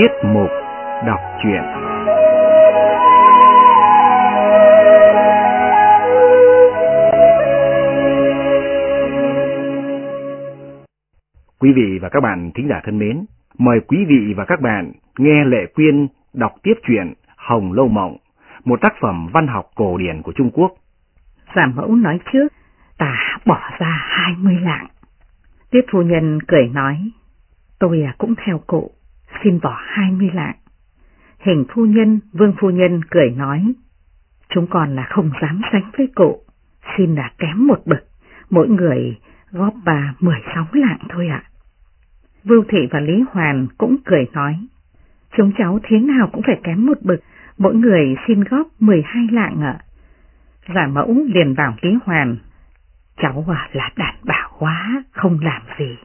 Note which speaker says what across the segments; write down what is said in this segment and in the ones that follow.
Speaker 1: Tiết mục đọc truyện Quý vị và các bạn thính giả thân mến, mời quý vị và các bạn nghe Lệ Quyên đọc tiếp truyện Hồng Lâu Mộng, một tác phẩm văn học cổ điển của Trung Quốc.
Speaker 2: Giả mẫu nói trước, ta bỏ ra hai mươi lạng. Tiết phu nhân cười nói, tôi à cũng theo cụ, xin bỏ hai mươi lạng. Hình phu nhân, vương phu nhân cười nói, chúng còn là không dám sánh với cụ, xin là kém một bậc, mỗi người góp bà mười sáu lạng thôi ạ. Vưu Thị và Lý Hoàn cũng cười nói, chúng cháu thế nào cũng phải kém một bậc, mỗi người xin góp mười hai lạng ạ. Giả mẫu liền bảo Lý Hoàn, cháu à là đàn bà quá, không làm gì,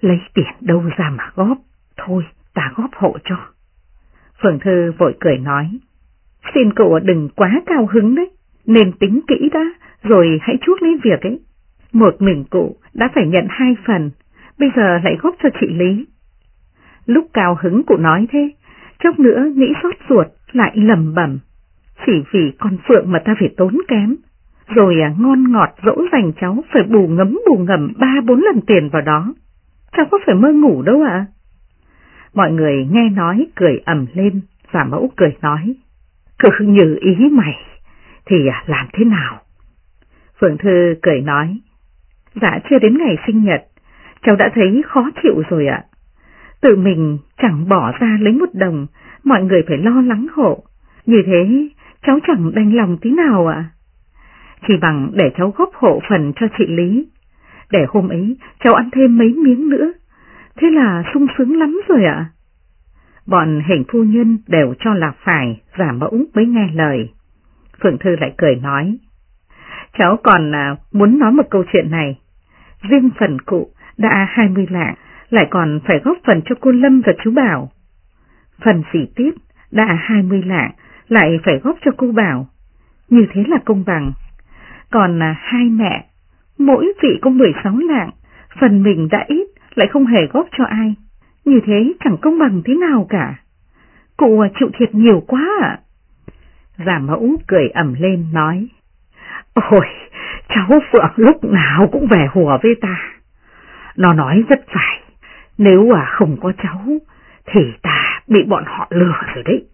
Speaker 2: lấy tiền đâu ra mà góp, thôi ta góp hộ cho. Phượng Thư vội cười nói, xin cậu đừng quá cao hứng đấy, nên tính kỹ đã, rồi hãy chuốc lấy việc ấy. Một mình cụ đã phải nhận hai phần, bây giờ lại góp cho chị Lý. Lúc cao hứng cụ nói thế, chốc nữa nghĩ xót ruột lại lầm bẩm, chỉ vì con Phượng mà ta phải tốn kém, rồi à, ngon ngọt dỗ dành cháu phải bù ngấm bù ngầm ba bốn lần tiền vào đó. Cháu có phải mơ ngủ đâu ạ? Mọi người nghe nói cười ẩm lên, giả mẫu cười nói, cứ như ý mày, thì làm thế nào? Phượng Thư cười nói, dạ chưa đến ngày sinh nhật, cháu đã thấy khó chịu rồi ạ. Tự mình chẳng bỏ ra lấy một đồng, mọi người phải lo lắng hộ, như thế cháu chẳng đành lòng tí nào ạ. Chỉ bằng để cháu góp hộ phần cho chị Lý, để hôm ấy cháu ăn thêm mấy miếng nữa, thế là sung sướng lắm rồi ạ. Bọn hình phu nhân đều cho là phải, giả mẫu mới nghe lời. Phượng Thư lại cười nói, cháu còn à, muốn nói một câu chuyện này. Riêng phần cụ đã hai mươi lạng, lại còn phải góp phần cho cô Lâm và chú Bảo. Phần xỉ tiết đã hai mươi lạng, lại phải góp cho cô Bảo. Như thế là công bằng. Còn là hai mẹ, mỗi vị có 16 lạng, phần mình đã ít, lại không hề góp cho ai. Như thế chẳng công bằng thế nào cả. Cụ à, chịu thiệt nhiều quá ạ. Giả mẫu cười ẩm lên nói. Ôi, cháu Phượng lúc nào cũng về hùa với ta. Nó nói rất phải, nếu à không có cháu, thì ta bị bọn họ lừa rồi đấy.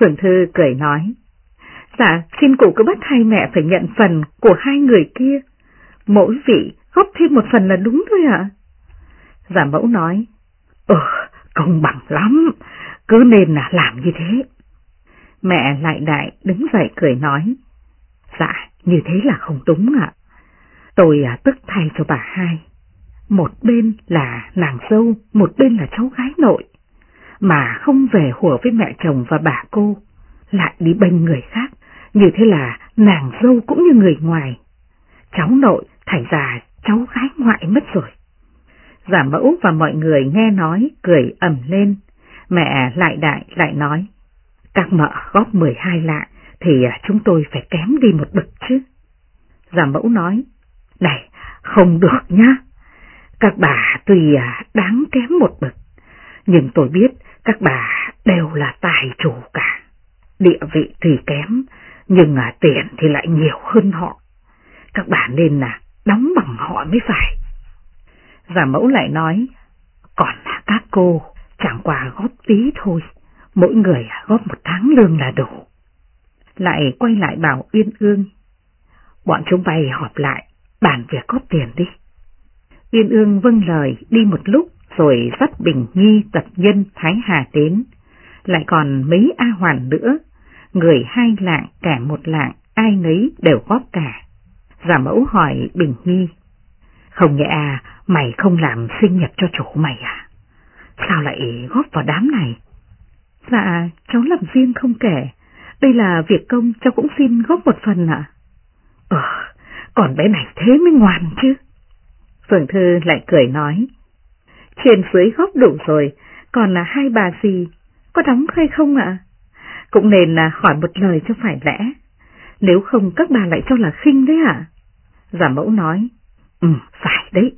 Speaker 2: Phượng Thư cười nói. Dạ, xin cụ cứ bắt hai mẹ phải nhận phần của hai người kia. Mỗi vị góp thêm một phần là đúng thôi ạ. Giả mẫu nói. Ừ, công bằng lắm, cứ nên là làm như thế. Mẹ lại đại đứng dậy cười nói. Dạ, như thế là không đúng ạ. Tôi à, tức thay cho bà hai. Một bên là nàng dâu, một bên là cháu gái nội. Mà không về hùa với mẹ chồng và bà cô, lại đi bênh người khác. Như thế là nàng dâu cũng như người ngoài. Cháu nội thành ra cháu gái ngoại mất rồi. Giả mẫu và mọi người nghe nói cười ẩm lên, mẹ lại đại lại nói, các mợ góp 12 lạng thì à, chúng tôi phải kém đi một bậc chứ. Giả mẫu nói, này, không được nhá, các bà tuy à, đáng kém một bậc, nhưng tôi biết các bà đều là tài chủ cả, địa vị thì kém, nhưng à, tiền thì lại nhiều hơn họ. Các bà nên là đóng bằng họ mới phải. Giả mẫu lại nói, còn là các cô chẳng qua góp tí thôi, mỗi người góp một tháng lương là đủ. Lại quay lại bảo Uyên Ương, bọn chúng bay họp lại, bàn việc góp tiền đi. Uyên Ương vâng lời đi một lúc rồi dắt Bình Nhi tập nhân Thái Hà đến, lại còn mấy A Hoàn nữa, người hai lạng cả một lạng, ai nấy đều góp cả. Giả mẫu hỏi Bình Nhi, không nhẹ à, mày không làm sinh nhật cho chủ mày à? Sao lại góp vào đám này? Dạ, cháu làm riêng không kể. Đây là việc công, cháu cũng xin góp một phần ạ. Ờ, còn bé này thế mới ngoan chứ. Phượng Thư lại cười nói. Trên dưới góp đủ rồi, còn là hai bà gì, có đóng hay không ạ? Cũng nên là hỏi một lời cho phải lẽ. Nếu không các bà lại cho là khinh đấy ạ. Giả mẫu nói. Ừ, phải đấy,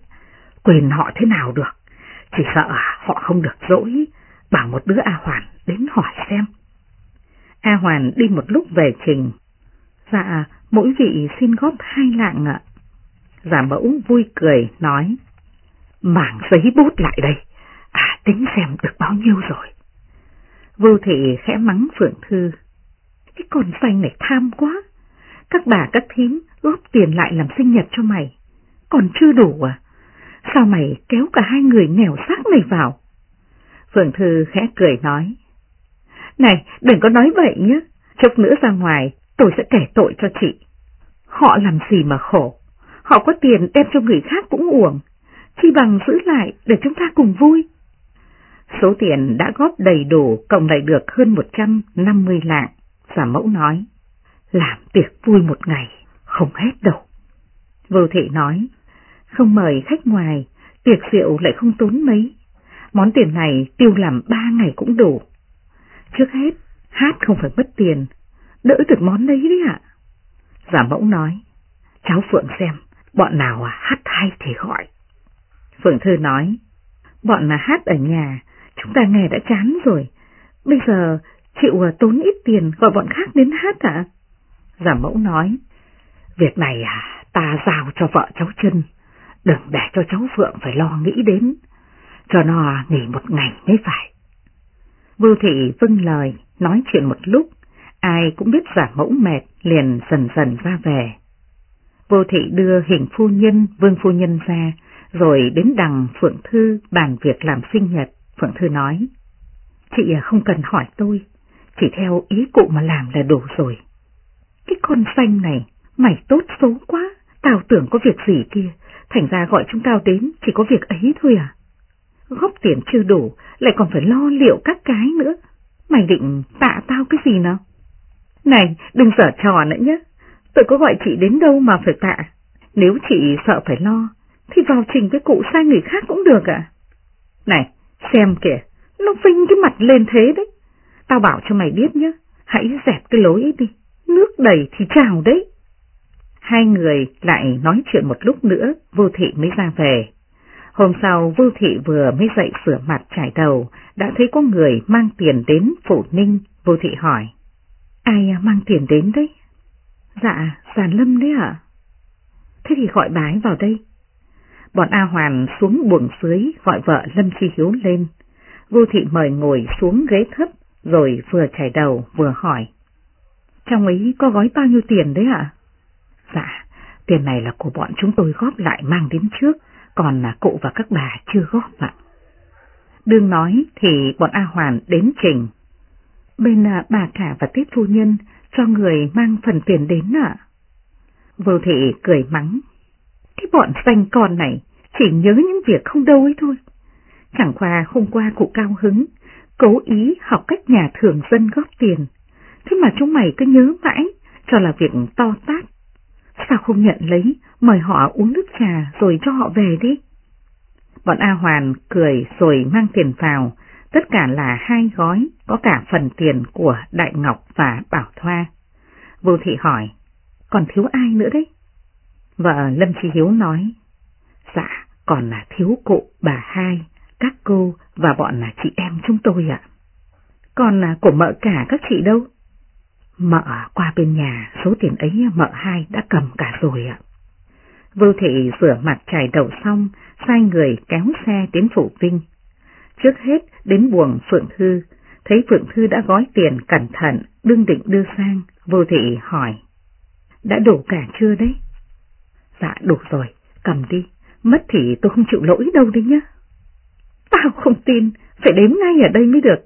Speaker 2: quyền họ thế nào được, chỉ sợ à, họ không được dỗi, bảo một đứa A Hoàn đến hỏi xem. A Hoàn đi một lúc về trình. Dạ, mỗi vị xin góp hai lạng ạ. Giả mẫu vui cười nói, mảng giấy bút lại đây, à tính xem được bao nhiêu rồi. Vô thị khẽ mắng Phượng Thư, cái con xanh này tham quá, các bà các thím góp tiền lại làm sinh nhật cho mày, còn chưa đủ à? Sao mày kéo cả hai người nghèo xác này vào? Phượng Thư khẽ cười nói, này đừng có nói vậy nhé, chốc nữa ra ngoài tôi sẽ kể tội cho chị. Họ làm gì mà khổ, họ có tiền đem cho người khác cũng uổng, chi bằng giữ lại để chúng ta cùng vui. Số tiền đã góp đầy đủ cộng lại được hơn 150 lạng, giả mẫu nói, làm tiệc vui một ngày, không hết đâu. Vô thị nói, không mời khách ngoài, tiệc rượu lại không tốn mấy, món tiền này tiêu làm ba ngày cũng đủ. Trước hết, hát không phải mất tiền, đỡ được món đấy đấy ạ. Giả mẫu nói, cháu Phượng xem, bọn nào à, hát hay thì gọi. Phượng Thư nói, bọn là hát ở nhà, chúng ta nghe đã chán rồi, bây giờ chịu à, tốn ít tiền gọi bọn khác đến hát ạ. Giả mẫu nói, việc này à, ta giao cho vợ cháu chân, đừng để cho cháu Phượng phải lo nghĩ đến, cho nó nghỉ một ngày mới phải. Vưu thị vâng lời, nói chuyện một lúc, ai cũng biết giả mẫu mệt liền dần dần ra về. Vô thị đưa hình phu nhân, vương phu nhân ra, rồi đến đằng Phượng Thư bàn việc làm sinh nhật, Phượng Thư nói. Chị không cần hỏi tôi, chỉ theo ý cụ mà làm là đủ rồi. Cái con xanh này, mày tốt xấu quá, tao tưởng có việc gì kia, thành ra gọi chúng tao đến chỉ có việc ấy thôi à. Góp tiền chưa đủ, lại còn phải lo liệu các cái nữa. Mày định tạ tao cái gì nào? Này, đừng giở trò nữa nhé. Tôi có gọi chị đến đâu mà phải tạ. Nếu chị sợ phải lo, thì vào trình với cụ sai người khác cũng được à Này, xem kìa, nó vinh cái mặt lên thế đấy. Tao bảo cho mày biết nhé, hãy dẹp cái lối ấy đi, nước đầy thì trào đấy. Hai người lại nói chuyện một lúc nữa, vô thị mới ra về. Hôm sau Vưu Thị vừa mới dậy sửa mặt trải đầu, đã thấy có người mang tiền đến Phủ Ninh, Vưu Thị hỏi. Ai à, mang tiền đến đấy? Dạ, Giàn Lâm đấy ạ. Thế thì gọi bái vào đây. Bọn A Hoàn xuống buồng dưới gọi vợ Lâm Chi Hiếu lên. Vưu Thị mời ngồi xuống ghế thấp, rồi vừa trải đầu vừa hỏi. Trong ấy có gói bao nhiêu tiền đấy ạ? Dạ, tiền này là của bọn chúng tôi góp lại mang đến trước, còn là cụ và các bà chưa góp ạ. Đương nói thì bọn A Hoàn đến trình. Bên à, bà cả và Tiết Phu Nhân cho người mang phần tiền đến ạ. Vô thị cười mắng. Cái bọn danh con này chỉ nhớ những việc không đâu ấy thôi. Chẳng qua hôm qua cụ cao hứng, cố ý học cách nhà thường dân góp tiền. Thế mà chúng mày cứ nhớ mãi, cho là việc to tát Sao không nhận lấy, mời họ uống nước trà rồi cho họ về đi. Bọn A Hoàn cười rồi mang tiền vào, tất cả là hai gói, có cả phần tiền của Đại Ngọc và Bảo Thoa. Vô thị hỏi, còn thiếu ai nữa đấy? Vợ Lâm Chi Hiếu nói, dạ, còn là thiếu cụ, bà hai, các cô và bọn là chị em chúng tôi ạ. Còn là của mợ cả các chị đâu? Mợ qua bên nhà, số tiền ấy mợ hai đã cầm cả rồi ạ. Vưu thị rửa mặt chải đầu xong, sai người kéo xe đến Phủ Vinh. Trước hết đến buồng Phượng Thư, thấy Phượng Thư đã gói tiền cẩn thận, đương định đưa sang, vô thị hỏi. Đã đủ cả chưa đấy? Dạ đủ rồi, cầm đi, mất thì tôi không chịu lỗi đâu đấy nhá. Tao không tin, phải đếm ngay ở đây mới được.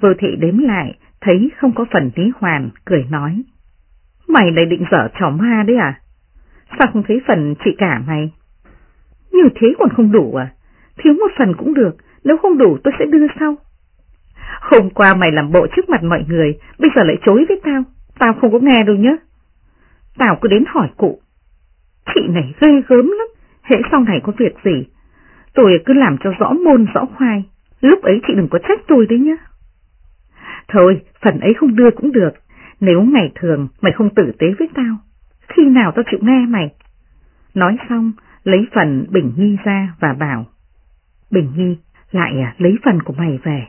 Speaker 2: Vô thị đếm lại, thấy không có phần Lý Hoàn, cười nói. Mày lại định dở trò ma đấy à? Sao không thấy phần chị cả mày? Như thế còn không đủ à? Thiếu một phần cũng được, nếu không đủ tôi sẽ đưa sau. Hôm qua mày làm bộ trước mặt mọi người, bây giờ lại chối với tao, tao không có nghe đâu nhá. Tao cứ đến hỏi cụ. Chị này ghê gớm lắm, hễ sau này có việc gì, tôi cứ làm cho rõ môn rõ khoai, lúc ấy chị đừng có trách tôi đấy nhá. Thôi, phần ấy không đưa cũng được, nếu ngày thường mày không tử tế với tao, khi nào tao chịu nghe mày? Nói xong, lấy phần Bình Nhi ra và bảo, Bình Nhi, lại à, lấy phần của mày về,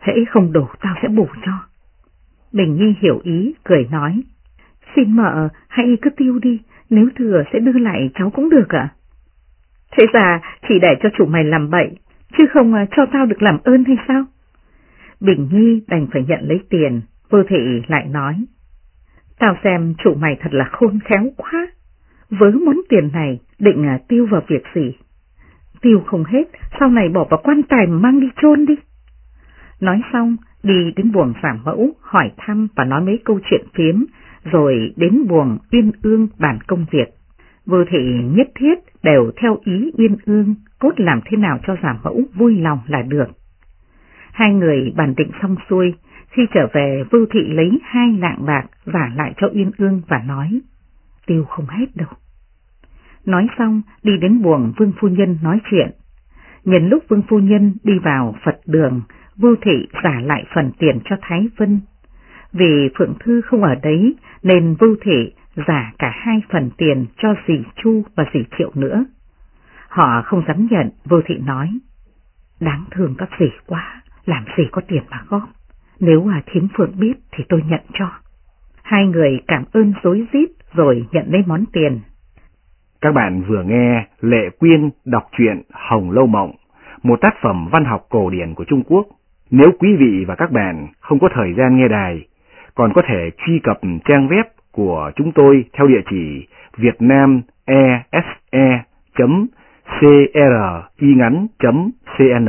Speaker 2: hễ không đủ tao sẽ bù cho. Bình Nhi hiểu ý, cười nói, xin mợ hãy cứ tiêu đi, nếu thừa sẽ đưa lại cháu cũng được ạ. Thế ra chỉ để cho chủ mày làm bậy, chứ không à, cho tao được làm ơn hay sao? Bình Nhi đành phải nhận lấy tiền, vô thị lại nói. Tao xem chủ mày thật là khôn khéo quá, với món tiền này định à, tiêu vào việc gì? Tiêu không hết, sau này bỏ vào quan tài mang đi chôn đi. Nói xong, đi đến buồng giảm mẫu, hỏi thăm và nói mấy câu chuyện phiếm, rồi đến buồng uyên ương bàn công việc. Vô thị nhất thiết đều theo ý uyên ương, cốt làm thế nào cho giảm mẫu vui lòng là được. Hai người bàn định xong xuôi, khi trở về Vưu Thị lấy hai lạng bạc và lại cho Uyên Ương và nói, tiêu không hết đâu. Nói xong đi đến buồng Vương Phu Nhân nói chuyện. Nhân lúc Vương Phu Nhân đi vào Phật đường, Vưu Thị giả lại phần tiền cho Thái Vân. Vì Phượng Thư không ở đấy nên Vưu Thị giả cả hai phần tiền cho dì Chu và dì Triệu nữa. Họ không dám nhận, Vưu Thị nói, đáng thương các dì quá, làm gì có tiền mà góp. Nếu mà thiếm Phượng biết thì tôi nhận cho. Hai người cảm ơn dối rít rồi nhận lấy món tiền.
Speaker 1: Các bạn vừa nghe Lệ Quyên đọc truyện Hồng Lâu Mộng, một tác phẩm văn học cổ điển của Trung Quốc. Nếu quý vị và các bạn không có thời gian nghe đài, còn có thể truy cập trang web của chúng tôi theo địa chỉ vietnamese.cringắn.cn.